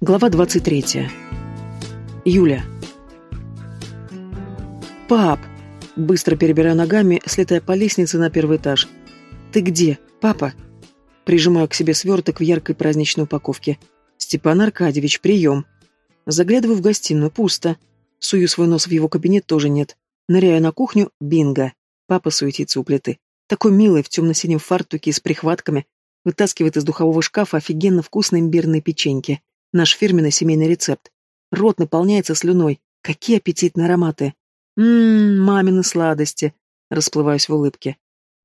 Глава 23. Юля. «Пап!» Быстро перебирая ногами, слетая по лестнице на первый этаж. «Ты где, папа?» Прижимаю к себе сверток в яркой праздничной упаковке. «Степан Аркадьевич, прием!» Заглядываю в гостиную, пусто. Сую свой нос в его кабинет, тоже нет. Ныряю на кухню, бинго. Папа суетится у плиты. Такой милый, в темно-синем фартуке с прихватками. Вытаскивает из духового шкафа офигенно вкусные имбирные печеньки. Наш фирменный семейный рецепт. Рот наполняется слюной. Какие аппетитные ароматы. Ммм, мамины сладости. Расплываюсь в улыбке.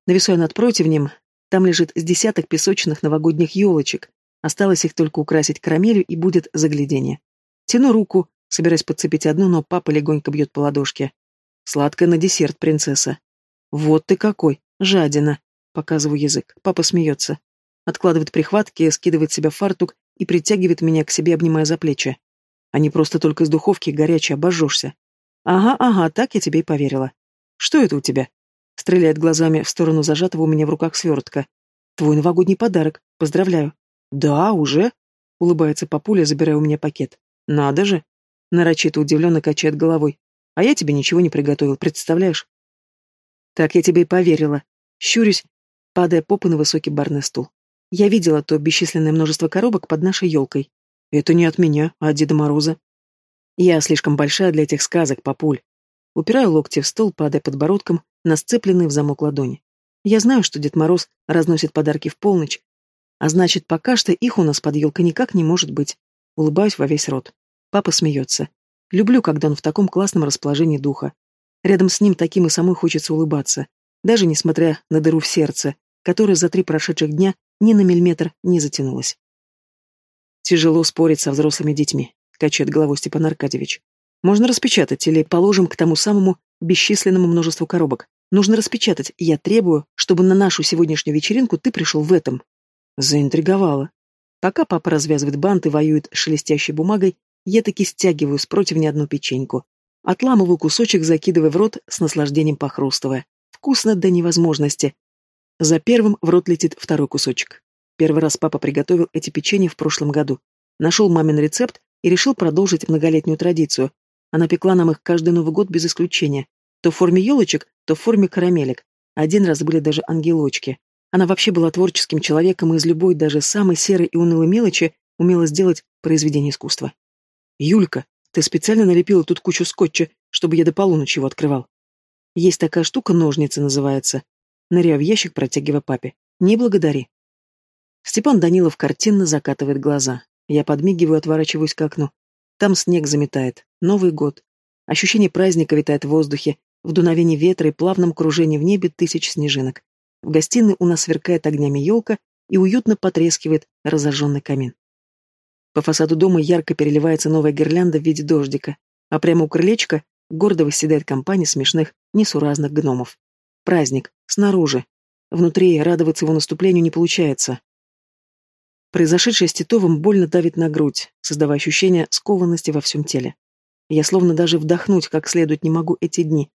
Нависаю над противнем. Там лежит с десяток песочных новогодних елочек. Осталось их только украсить карамелью, и будет заглядение. Тяну руку, собираясь подцепить одну, но папа легонько бьет по ладошке. Сладкое на десерт, принцесса. Вот ты какой, жадина. Показываю язык. Папа смеется. Откладывает прихватки, скидывает себя фартук и притягивает меня к себе, обнимая за плечи. Они просто только из духовки горячие, обожжешься. Ага, ага, так я тебе и поверила. Что это у тебя? Стреляет глазами в сторону зажатого у меня в руках свертка. Твой новогодний подарок. Поздравляю. Да, уже? Улыбается папуля, забирая у меня пакет. Надо же. Нарочито удивленно качает головой. А я тебе ничего не приготовил, представляешь? Так я тебе и поверила. Щурюсь, падая попы на высокий барный стул. Я видела то бесчисленное множество коробок под нашей елкой. Это не от меня, а от Деда Мороза. Я слишком большая для этих сказок, папуль. Упираю локти в стол, падая подбородком на сцепленные в замок ладони. Я знаю, что Дед Мороз разносит подарки в полночь, а значит, пока что их у нас под елкой никак не может быть. Улыбаюсь во весь рот. Папа смеется. Люблю, когда он в таком классном расположении духа. Рядом с ним таким и самой хочется улыбаться, даже несмотря на дыру в сердце, которая за три прошедших дня ни на миллиметр не затянулась. Тяжело спорить со взрослыми детьми, качает головой Степан Аркадьевич. Можно распечатать или положим к тому самому бесчисленному множеству коробок. Нужно распечатать. Я требую, чтобы на нашу сегодняшнюю вечеринку ты пришел в этом. Заинтриговала. Пока папа развязывает бант и воюет шелестящей бумагой, я таки стягиваю с противня одну печеньку. Отламываю кусочек, закидывая в рот, с наслаждением похрустывая. Вкусно до невозможности. За первым в рот летит второй кусочек. Первый раз папа приготовил эти печенья в прошлом году. Нашел мамин рецепт и решил продолжить многолетнюю традицию. Она пекла нам их каждый Новый год без исключения. То в форме елочек, то в форме карамелек. Один раз были даже ангелочки. Она вообще была творческим человеком и из любой, даже самой серой и унылой мелочи умела сделать произведение искусства. «Юлька, ты специально налепила тут кучу скотча, чтобы я до полуночи его открывал. Есть такая штука, ножницы называется. Ныряю в ящик, протягивая папе. Не благодари. Степан Данилов картинно закатывает глаза. Я подмигиваю, отворачиваюсь к окну. Там снег заметает. Новый год. Ощущение праздника витает в воздухе, в дуновении ветра и плавном кружении в небе тысяч снежинок. В гостиной у нас сверкает огнями елка и уютно потрескивает разожженный камин. По фасаду дома ярко переливается новая гирлянда в виде дождика, а прямо у крылечка гордо восседает компания смешных, несуразных гномов. Праздник. Снаружи. Внутри радоваться его наступлению не получается. Произошедшее с Титовым больно давит на грудь, создавая ощущение скованности во всем теле. Я словно даже вдохнуть как следует не могу эти дни.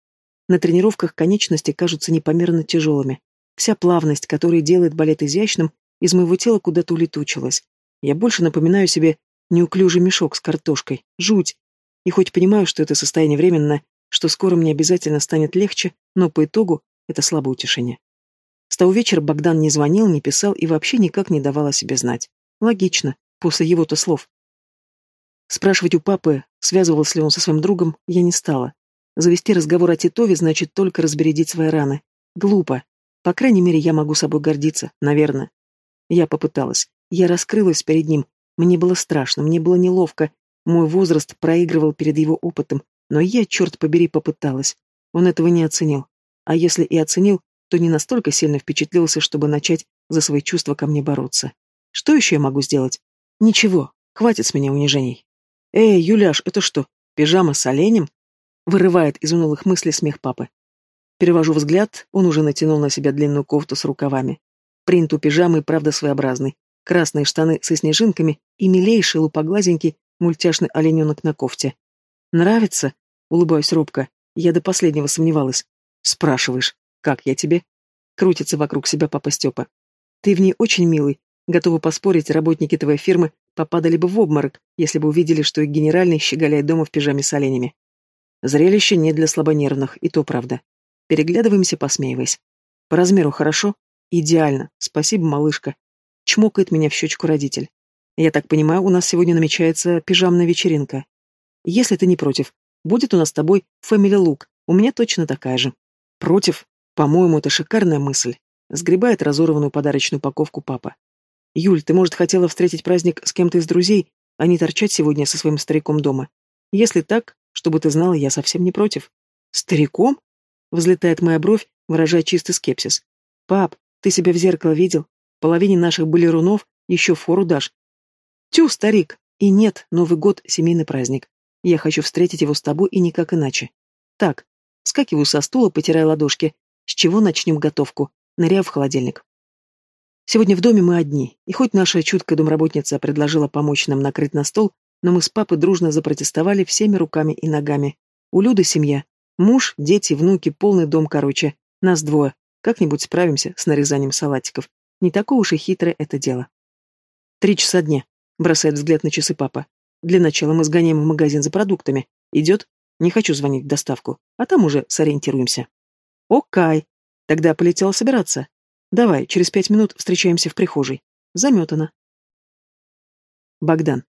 На тренировках конечности кажутся непомерно тяжелыми. Вся плавность, которая делает балет изящным, из моего тела куда-то улетучилась. Я больше напоминаю себе неуклюжий мешок с картошкой. Жуть. И хоть понимаю, что это состояние временное, что скоро мне обязательно станет легче, но по итогу это слабое утешение. С того вечера Богдан не звонил, не писал и вообще никак не давал о себе знать. Логично, после его-то слов. Спрашивать у папы, связывался ли он со своим другом, я не стала. Завести разговор о Титове значит только разбередить свои раны. Глупо. По крайней мере, я могу собой гордиться, наверное. Я попыталась. Я раскрылась перед ним. Мне было страшно, мне было неловко. Мой возраст проигрывал перед его опытом. Но я, черт побери, попыталась. Он этого не оценил. А если и оценил, то не настолько сильно впечатлился, чтобы начать за свои чувства ко мне бороться. Что еще я могу сделать? Ничего, хватит с меня унижений. Эй, Юляш, это что, пижама с оленем? Вырывает из унылых мыслей смех папы. Перевожу взгляд, он уже натянул на себя длинную кофту с рукавами. Принт у пижамы, правда, своеобразный. Красные штаны со снежинками и милейший лупоглазенький мультяшный олененок на кофте. «Нравится?» — улыбаюсь робко. Я до последнего сомневалась. «Спрашиваешь, как я тебе?» Крутится вокруг себя папа Степа. «Ты в ней очень милый, Готовы поспорить, работники твоей фирмы попадали бы в обморок, если бы увидели, что их генеральный щеголяет дома в пижаме с оленями. Зрелище не для слабонервных, и то правда. Переглядываемся, посмеиваясь. По размеру хорошо? Идеально. Спасибо, малышка. Чмокает меня в щечку родитель. Я так понимаю, у нас сегодня намечается пижамная вечеринка. Если ты не против, будет у нас с тобой Family Look. У меня точно такая же. Против? По-моему, это шикарная мысль. Сгребает разорванную подарочную упаковку папа. Юль, ты, может, хотела встретить праздник с кем-то из друзей, а не торчать сегодня со своим стариком дома? Если так, чтобы ты знала, я совсем не против. Стариком? Взлетает моя бровь, выражая чистый скепсис. Пап, ты себя в зеркало видел? Половине наших балерунов еще фору дашь. Тю, старик! И нет, Новый год — семейный праздник. Я хочу встретить его с тобой и никак иначе. Так, скакиваю со стула, потирая ладошки. С чего начнем готовку? Ныряю в холодильник. Сегодня в доме мы одни, и хоть наша чуткая домработница предложила помочь нам накрыть на стол, но мы с папой дружно запротестовали всеми руками и ногами. У Люды семья. Муж, дети, внуки, полный дом, короче. Нас двое. Как-нибудь справимся с нарезанием салатиков. Не такое уж и хитрое это дело. Три часа дня. Бросает взгляд на часы папа. Для начала мы сгоняем в магазин за продуктами. Идет? Не хочу звонить в доставку. А там уже сориентируемся. Окай. Тогда полетела собираться. Давай, через пять минут встречаемся в прихожей. Заметано. Богдан.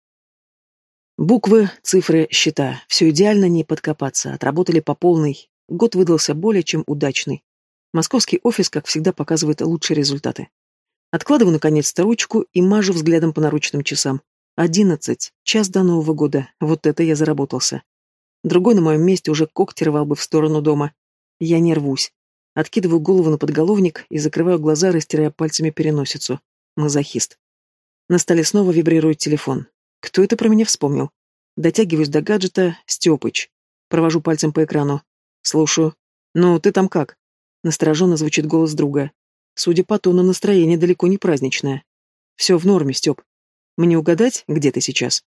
Буквы, цифры, счета. Все идеально, не подкопаться. Отработали по полной. Год выдался более чем удачный. Московский офис, как всегда, показывает лучшие результаты. Откладываю наконец-то ручку и мажу взглядом по наручным часам. Одиннадцать. Час до Нового года. Вот это я заработался. Другой на моем месте уже когти рвал бы в сторону дома. Я не рвусь. Откидываю голову на подголовник и закрываю глаза, растирая пальцами переносицу. Мазохист. На столе снова вибрирует телефон. Кто это про меня вспомнил? Дотягиваюсь до гаджета Степыч. Провожу пальцем по экрану. Слушаю. «Ну, ты там как?» Настороженно звучит голос друга. Судя по тону, настроение далеко не праздничное. «Все в норме, Степ. Мне угадать, где ты сейчас?»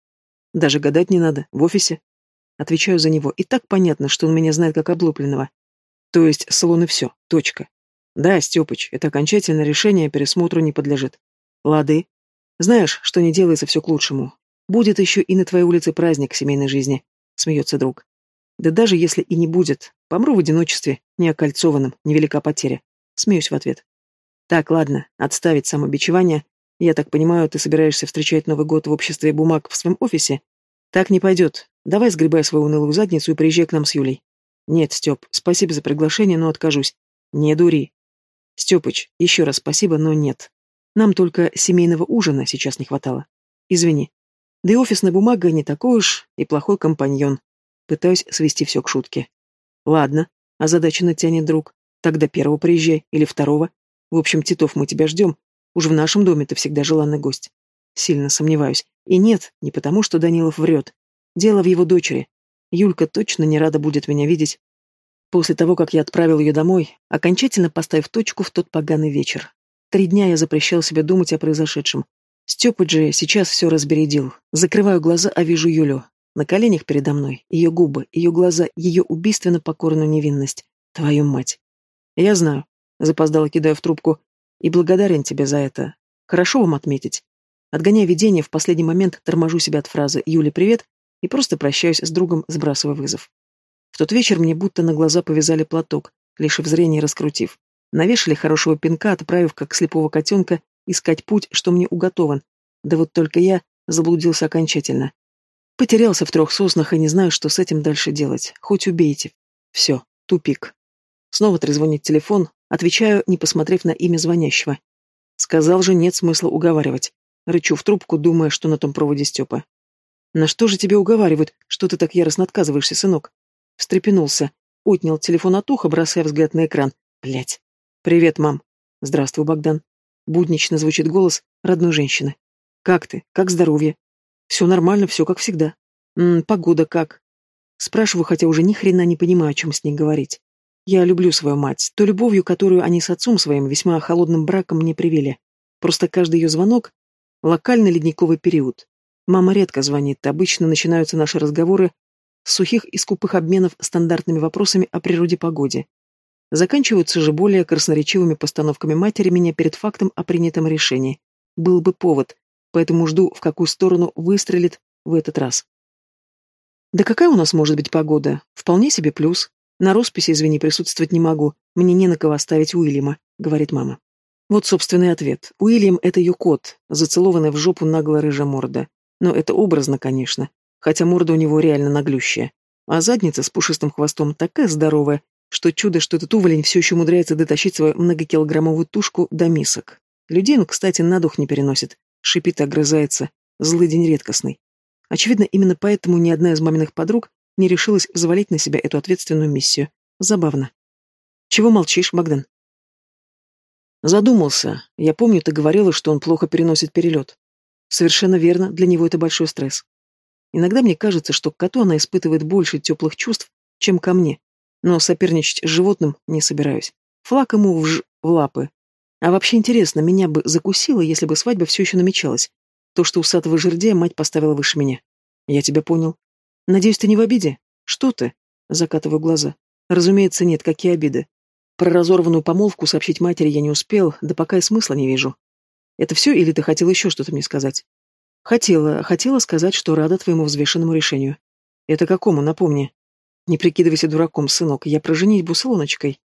«Даже гадать не надо. В офисе?» Отвечаю за него. И так понятно, что он меня знает как облупленного. То есть салон и все. Точка. Да, Степыч, это окончательное решение пересмотру не подлежит. Лады. Знаешь, что не делается все к лучшему. Будет еще и на твоей улице праздник семейной жизни, смеется друг. Да даже если и не будет, помру в одиночестве, не окольцованным, невелика потеря. Смеюсь в ответ. Так, ладно, отставить самобичевание. Я так понимаю, ты собираешься встречать Новый год в обществе бумаг в своем офисе? Так не пойдет. Давай сгребай свою унылую задницу и приезжай к нам с Юлей. Нет, Степ, спасибо за приглашение, но откажусь. Не дури. Степыч, еще раз спасибо, но нет. Нам только семейного ужина сейчас не хватало. Извини. Да и офисная бумага не такой уж и плохой компаньон. Пытаюсь свести все к шутке. Ладно, озадаченно тянет друг. Тогда первого приезжай, или второго. В общем, Титов, мы тебя ждем. Уж в нашем доме ты всегда желанный гость. Сильно сомневаюсь. И нет, не потому, что Данилов врет. Дело в его дочери. Юлька точно не рада будет меня видеть. После того, как я отправил ее домой, окончательно поставив точку в тот поганый вечер. Три дня я запрещал себе думать о произошедшем. Степа же сейчас все разбередил. Закрываю глаза, а вижу Юлю. На коленях передо мной. Ее губы, ее глаза, ее убийственно покорную невинность. Твою мать. Я знаю. Запоздало кидаю в трубку. И благодарен тебе за это. Хорошо вам отметить. Отгоняя видение, в последний момент торможу себя от фразы «Юля, привет» и просто прощаюсь с другом, сбрасывая вызов. В тот вечер мне будто на глаза повязали платок, лишив зрения раскрутив. Навешали хорошего пинка, отправив, как слепого котенка, искать путь, что мне уготован. Да вот только я заблудился окончательно. Потерялся в трех соснах и не знаю, что с этим дальше делать. Хоть убейте. Все, тупик. Снова трезвонит телефон, отвечаю, не посмотрев на имя звонящего. Сказал же, нет смысла уговаривать. Рычу в трубку, думая, что на том проводе Степа. «На что же тебе уговаривают, что ты так яростно отказываешься, сынок?» Встрепенулся, отнял телефон от уха, бросая взгляд на экран. Блять. «Привет, мам». «Здравствуй, Богдан». Буднично звучит голос родной женщины. «Как ты? Как здоровье?» «Все нормально, все как всегда». «М -м, погода как?» Спрашиваю, хотя уже ни хрена не понимаю, о чем с ней говорить. Я люблю свою мать, ту любовью, которую они с отцом своим весьма холодным браком мне привели. Просто каждый ее звонок — локальный ледниковый период. Мама редко звонит, обычно начинаются наши разговоры с сухих и скупых обменов стандартными вопросами о природе-погоде. Заканчиваются же более красноречивыми постановками матери меня перед фактом о принятом решении. был бы повод, поэтому жду, в какую сторону выстрелит в этот раз. Да какая у нас может быть погода? Вполне себе плюс. На росписи, извини, присутствовать не могу. Мне не на кого оставить Уильяма, говорит мама. Вот собственный ответ. Уильям — это ее кот, зацелованная в жопу наглая рыжая морда. Но это образно, конечно. Хотя морда у него реально наглющая. А задница с пушистым хвостом такая здоровая, что чудо, что этот уволень все еще умудряется дотащить свою многокилограммовую тушку до мисок. Людей он, кстати, на дух не переносит. Шипит и огрызается. Злый день редкостный. Очевидно, именно поэтому ни одна из маминых подруг не решилась взвалить на себя эту ответственную миссию. Забавно. Чего молчишь, Богдан? Задумался. Я помню, ты говорила, что он плохо переносит перелет. Совершенно верно, для него это большой стресс. Иногда мне кажется, что к коту она испытывает больше теплых чувств, чем ко мне, но соперничать с животным не собираюсь. Флаг ему в, ж... в лапы. А вообще интересно, меня бы закусило, если бы свадьба все еще намечалась. То, что усатого жердя мать поставила выше меня. Я тебя понял. Надеюсь, ты не в обиде? Что ты? Закатываю глаза. Разумеется, нет, какие обиды. Про разорванную помолвку сообщить матери я не успел, да пока и смысла не вижу. Это все или ты хотел еще что-то мне сказать? Хотела, хотела сказать, что рада твоему взвешенному решению. Это какому, напомни. Не прикидывайся дураком, сынок, я про женитьбу с Илоночкой.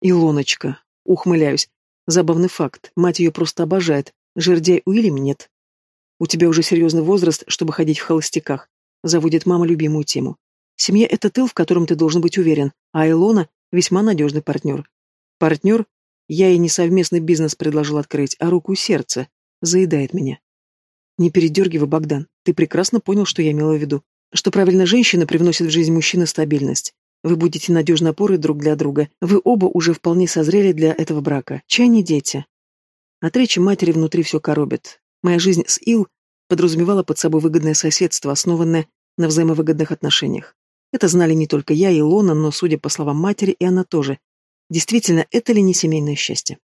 Илоночка. Ухмыляюсь. Забавный факт. Мать ее просто обожает. Жердяй Уильям нет. У тебя уже серьезный возраст, чтобы ходить в холостяках. Заводит мама любимую тему. Семья — это тыл, в котором ты должен быть уверен, а Илона — весьма надежный партнер. Партнер? Я ей не совместный бизнес предложил открыть, а руку и сердце. Заедает меня. Не передергивай, Богдан. Ты прекрасно понял, что я имела в виду что правильно женщина привносит в жизнь мужчины стабильность. Вы будете надежной опорой друг для друга. Вы оба уже вполне созрели для этого брака. Чай не дети. От речи матери внутри все коробит. Моя жизнь с Ил подразумевала под собой выгодное соседство, основанное на взаимовыгодных отношениях. Это знали не только я и Лона, но, судя по словам матери, и она тоже. Действительно, это ли не семейное счастье?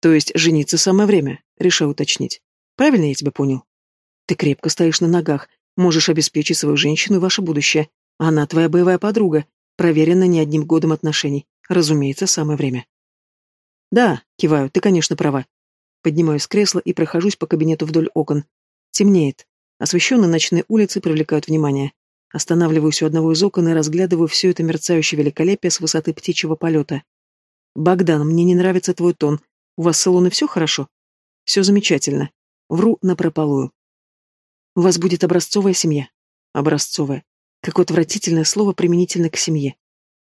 То есть жениться самое время, решаю уточнить. Правильно я тебя понял? Ты крепко стоишь на ногах, Можешь обеспечить свою женщину и ваше будущее. Она твоя боевая подруга, проверена не одним годом отношений. Разумеется, самое время. Да, киваю, ты, конечно, права. Поднимаюсь с кресла и прохожусь по кабинету вдоль окон. Темнеет. Освещенные ночные улицы привлекают внимание. Останавливаюсь у одного из окон и разглядываю все это мерцающее великолепие с высоты птичьего полета. «Богдан, мне не нравится твой тон. У вас с салоны все хорошо?» «Все замечательно. Вру напропалую. У вас будет образцовая семья. Образцовая. Какое отвратительное слово применительно к семье.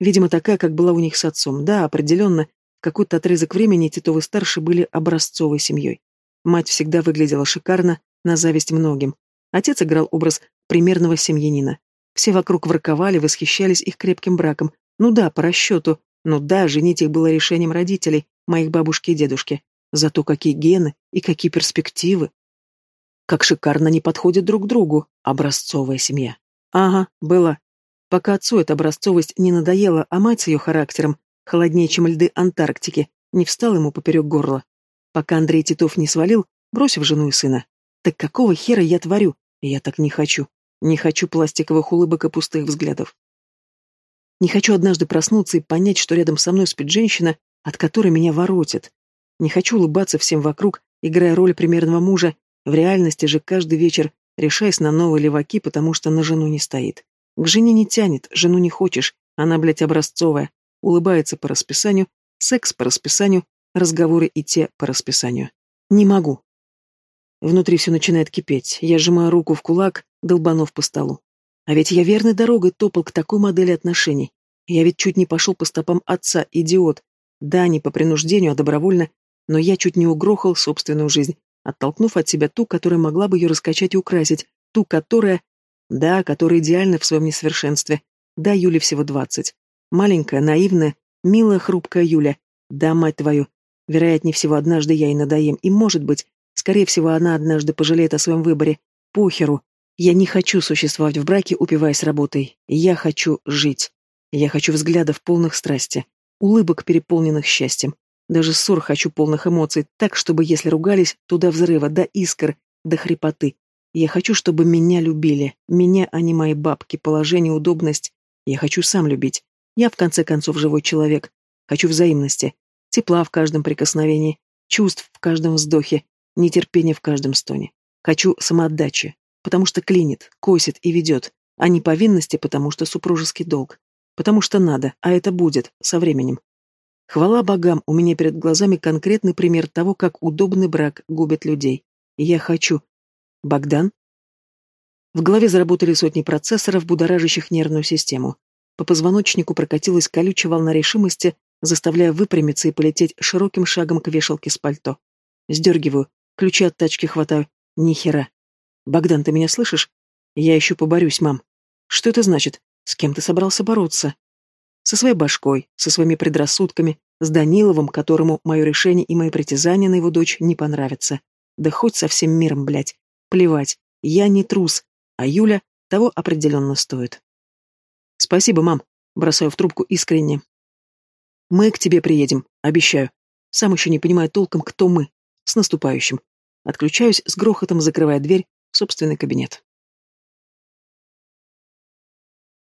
Видимо, такая, как была у них с отцом. Да, определенно, в какой-то отрезок времени Титовы-старшие были образцовой семьей. Мать всегда выглядела шикарно, на зависть многим. Отец играл образ примерного семьянина. Все вокруг ворковали, восхищались их крепким браком. Ну да, по расчету. Ну да, женить их было решением родителей, моих бабушки и дедушки. Зато какие гены и какие перспективы. Как шикарно они подходят друг к другу. Образцовая семья. Ага, была. Пока отцу эта образцовость не надоела, а мать с ее характером, холоднее, чем льды Антарктики, не встал ему поперек горла. Пока Андрей Титов не свалил, бросив жену и сына. Так какого хера я творю? Я так не хочу. Не хочу пластиковых улыбок и пустых взглядов. Не хочу однажды проснуться и понять, что рядом со мной спит женщина, от которой меня воротит. Не хочу улыбаться всем вокруг, играя роль примерного мужа в реальности же каждый вечер решаясь на новые леваки, потому что на жену не стоит. К жене не тянет, жену не хочешь, она, блядь, образцовая. Улыбается по расписанию, секс по расписанию, разговоры и те по расписанию. Не могу. Внутри все начинает кипеть. Я сжимаю руку в кулак, долбанув по столу. А ведь я верной дорогой топал к такой модели отношений. Я ведь чуть не пошел по стопам отца, идиот. Да, не по принуждению, а добровольно, но я чуть не угрохал собственную жизнь, оттолкнув от себя ту, которая могла бы ее раскачать и украсить, ту, которая... Да, которая идеальна в своем несовершенстве. Да, Юле всего двадцать. Маленькая, наивная, милая, хрупкая Юля. Да, мать твою. Вероятнее всего, однажды я ей надоем, и, может быть, скорее всего, она однажды пожалеет о своем выборе. Похеру. Я не хочу существовать в браке, упиваясь работой. Я хочу жить. Я хочу взглядов полных страсти, улыбок, переполненных счастьем, даже ссор хочу полных эмоций, так, чтобы если ругались, туда взрыва, до искр, до хрипоты. Я хочу, чтобы меня любили. Меня, а не мои бабки, положение, удобность. Я хочу сам любить. Я, в конце концов, живой человек. Хочу взаимности. Тепла в каждом прикосновении, чувств в каждом вздохе, нетерпение в каждом стоне. Хочу самоотдачи, потому что клинит, косит и ведет, а не повинности, потому что супружеский долг. Потому что надо, а это будет, со временем. Хвала богам, у меня перед глазами конкретный пример того, как удобный брак губит людей. Я хочу. Богдан? В голове заработали сотни процессоров, будоражащих нервную систему. По позвоночнику прокатилась колючая волна решимости, заставляя выпрямиться и полететь широким шагом к вешалке с пальто. Сдергиваю, ключи от тачки хватаю. Ни хера. Богдан, ты меня слышишь? Я еще поборюсь, мам. Что это значит? С кем ты собрался бороться? Со своей башкой, со своими предрассудками, с Даниловым, которому мое решение и мои притязания на его дочь не понравятся. Да хоть со всем миром, блядь. Плевать. Я не трус, а Юля того определенно стоит. Спасибо, мам. Бросаю в трубку искренне. Мы к тебе приедем, обещаю. Сам еще не понимаю толком, кто мы. С наступающим. Отключаюсь с грохотом, закрывая дверь собственный кабинет.